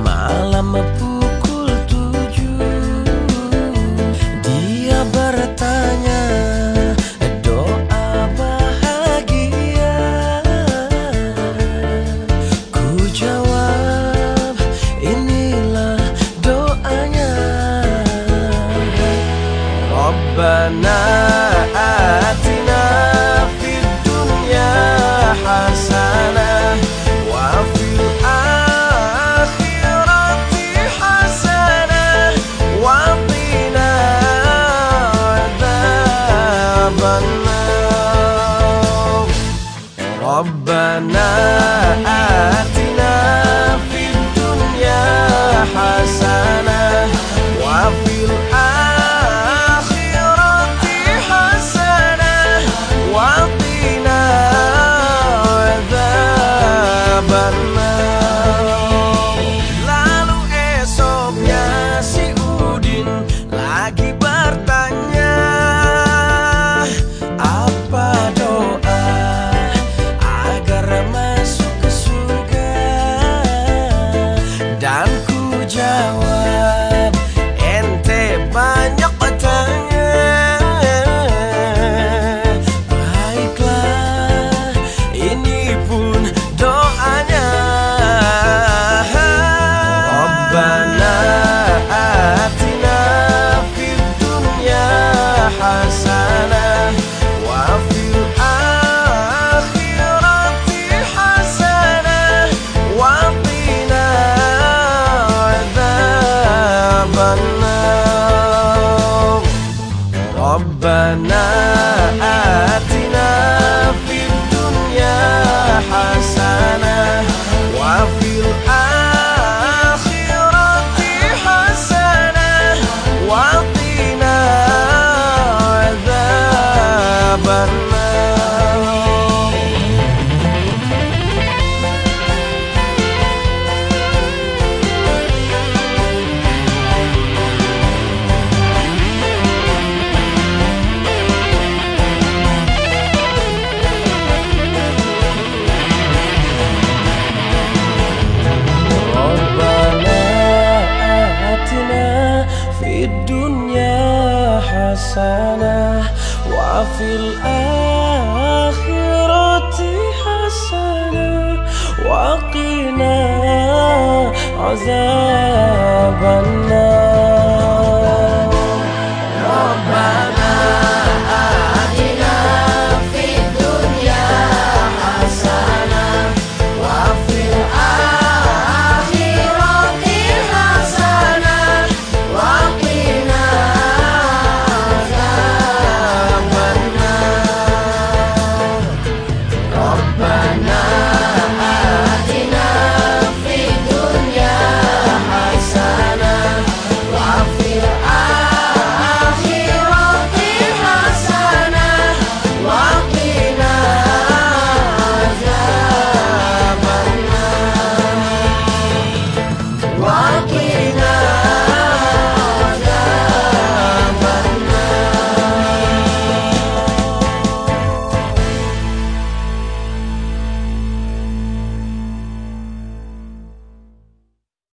Malam pukul tujuh. Dia bertanya Doa bahagia? Ku jawab Inilah doanya. Rabbana ربنا I في الدنيا حسنة وفي الآخرة حسنة وقنا عذاب النار.